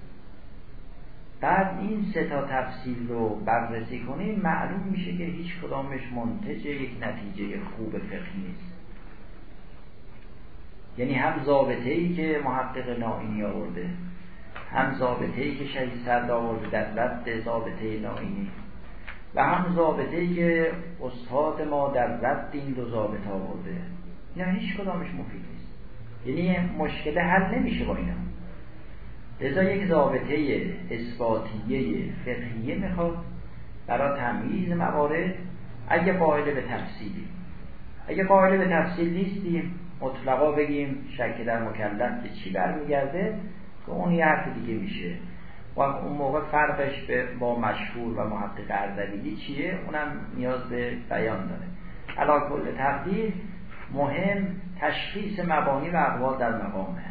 بعد این سه تا تفصیل رو بررسی کنیم معلوم میشه که هیچ کدامش منتج یک نتیجه خوب فقهی نیست. یعنی هم ضابطه ای که محقق نائینی آورده هم ضابطه ای که شهید سرد آورده در رد ضابطه نائینی و هم ضابطه ای که استاد ما در رد این دو ضابطه آورده. اینا هیچ کدامش مفید نیست. یعنی مشکل حل نمیشه با اینا. لذا یک ضابطه اثباتیه فقهیه می‌خواد برای تمییز موارد اگه قائل به تفصیلی. اگه قائل به تفصیل نیستیم مطلقا بگیم شک در مکلف به چی برمیگرده؟ که اون یه حرف دیگه میشه. و اون موقع فرقش به با مشهور و محقق اردبیلی چیه؟ اونم نیاز به بیان داره. علا کل تقدیر مهم تشخیص مبانی و اقوال در مقامه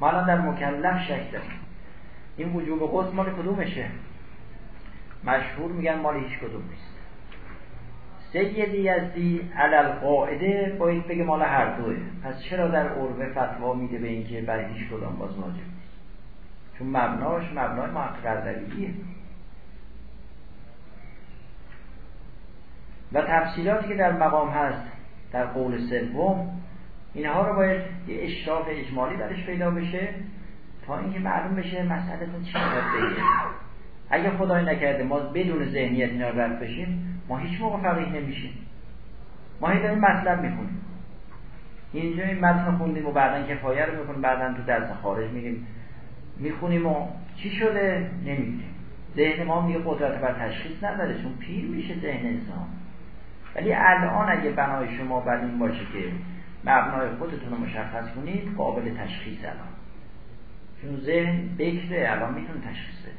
ما الان در مکلف شک داریم. این وجوب قصد مال کدومشه؟ مشهور میگن مال هیچ کدوم نیست. سید یزدی علل قاعده باید بگه مال هر دوه. پس چرا در عربه فتوا میده به اینکه برای هیچ کدام باز واجب نیست؟ چون مبناش مبنای محقق دلیلیه و تفصیلاتی که در مقام هست در قول سوم اینها رو باید یه اشراف اجمالی درش پیدا بشه تا اینکه معلوم بشه مسئله چی می‌خواد اگه خدای نکرده ما بدون ذهنیت اینا رد بشیم ما هیچ موقع فقیه نمیشیم. ما هی داریم مطلب می‌خونیم. اینجا این متن خوندیم و بعدا کفایه رو می‌کنیم بعدا تو درس خارج میریم می‌خونیم و چی شده؟ نمی‌دونیم. ذهن ما میگه قدرت بر تشخیص نداره چون پیر میشه ذهن انسان. ولی الان اگه بنای شما بر این باشه که مبنای خودتون رو مشخص کنید قابل تشخیص الان. چون ذهن بکره الان می‌تونه تشخیص بده.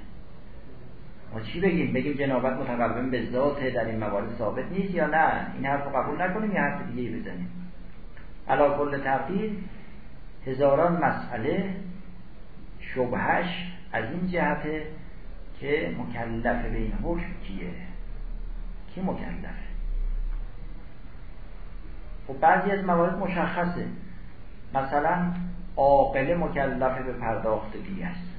ما چی بگیم؟ بگیم جنابت متقبل به ذات در این موارد ثابت نیست یا نه؟ این حرف رو قبول نکنیم یا حرف دیگه بزنیم. علا کل تقدیر هزاران مسئله شبهش از این جهته که مکلف به این حکم کیه؟ کی مکلفه؟ خب بعضی از موارد مشخصه. مثلا عاقله مکلف به پرداخت دیگه است.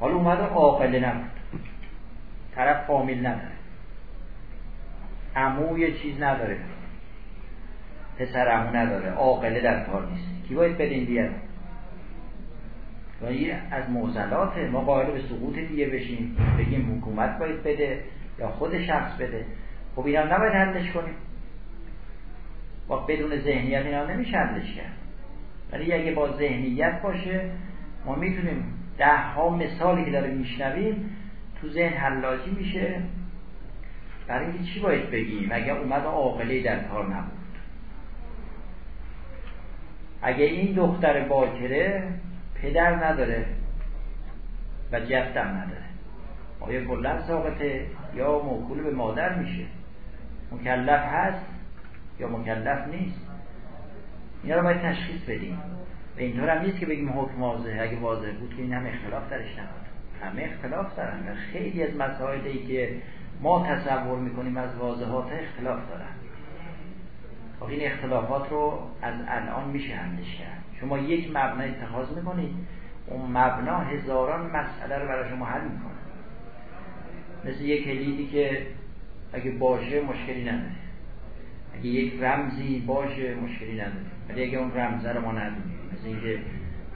حالا اومده عاقله نبود. طرف فامیل نداره. عمو یه چیز نداره. پسر عمو نداره. عاقله در کار نیست. کی باید بدین دیگه؟ یه از موزلات ما قائل به سقوط دیگه بشیم. بگیم حکومت باید بده یا خود شخص بده. خب اینا نباید حلش کنیم. با بدون ذهنیت اینا نمیشه حلش کرد ولی اگه با ذهنیت باشه ما می‌تونیم ده ها مثالی که داره میشنویم تو ذهن حلاجی میشه. برای اینکه چی باید بگیم؟ اگه اومد عاقله در کار نبود. اگه این دختر باکره پدر نداره و جدم نداره. آیا کلا ساقطه یا موکول به مادر میشه؟ مکلف هست؟ یا مکلف نیست. اینا رو باید تشخیص بدیم. و اینطور هم نیست که بگیم حکم واضحه. اگه واضح بود که این هم اختلاف درش نبود. همه اختلاف دارن و خیلی از مسائلی که ما تصور می‌کنیم از واضحات اختلاف دارن. خب این اختلافات رو از الان میشه حلش کرد. شما یک مبنا اتخاذ می‌کنید. اون مبنا هزاران مسئله رو برای شما حل می‌کنه. مثل یک کلیدی که اگه باشه مشکلی نداره. اگه یک رمزی باشه مشکلی نداره. ولی اگه اون رمزه رو ما ندونیم مثل اینکه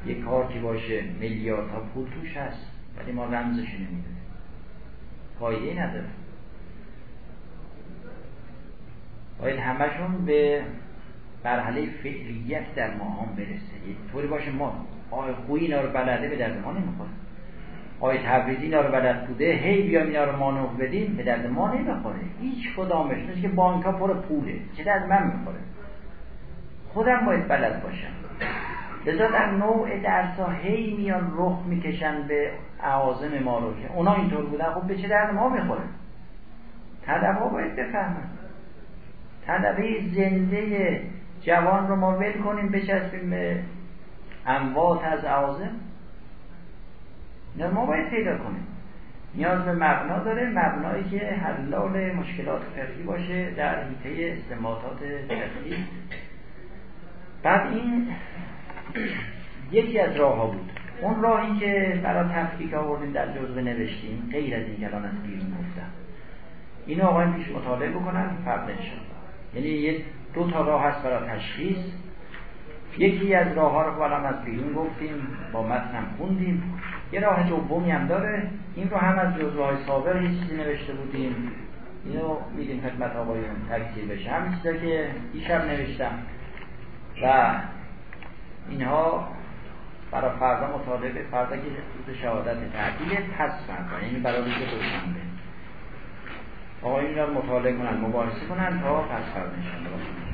یک کارتی باشه میلیارد تا پول توش هست ولی ما رمزش نمی‌دونیم. فایده نداره. باید همشون به مرحله فعلیت در ما هم برسه طوری باشه ما آقای خوی اینا رو بلده به درد ما نمی‌خواد آقای تبریزی اینا رو بلد بوده هی بیایم اینا رو مانوف بدیم به درد ما نمی‌خوره. هیچ کدامش مثل که بانک ها پر پوله چه درد من می‌خوره؟ خودم باید بلد باشم. لذا در نوع درس ها هی میان رخ می‌کشن به عوازم ما رو که اونا اینطور بودن خب به چه درد ما می‌خوره؟ طلب ها باید بفهمن. طلبه زنده جوان رو ما ول کنیم بچسبیم به اموات از عوازم. نه ما باید پیدا کنیم. نیاز به مبنا داره مبنایی که حلال مشکلات فقهی باشه در حیطه استماعات فقهی بعد این یکی از راه ها بود. اون راهی که برای تفکیک آوردیم در جزوه نوشتیم غیر از این کلان از بیرون گفتم. اینو آقای پیش مطالعه بکنن فرق یعنی یک دو تا راه هست برای تشخیص. یکی از راه ها رو برام از بیرون گفتیم با متنم خوندیم. یه راه دومی هم داره. این رو هم از جزوه سابق یه چیزی نوشته بودیم. اینو میدیم خدمت آقایون تکثیر بشه. همین چیزا که دیشب نوشتم. و اینها برای فردا مطالبه فردا که روز شهادت تعدیل پس فردا یعنی برای روز دوشنبه. آقایون را مطالعه کنن مباحثه کنن تا پس فردا انشاءالله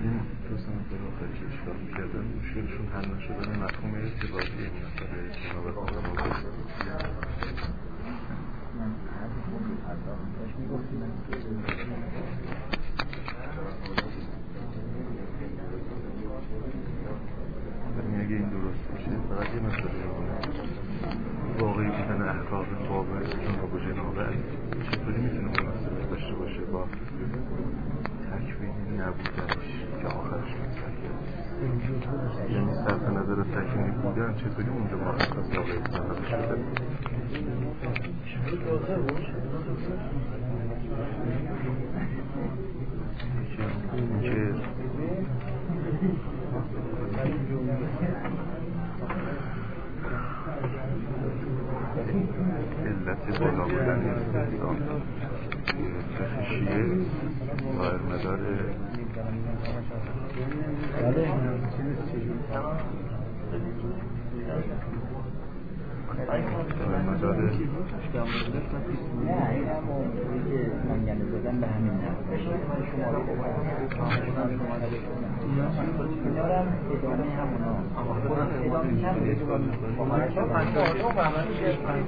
این دو سنت آخری که اشکال می‌کردن حل نشدن مفهوم ارتباطی مسئله کتاب آقا 我600了，谢谢。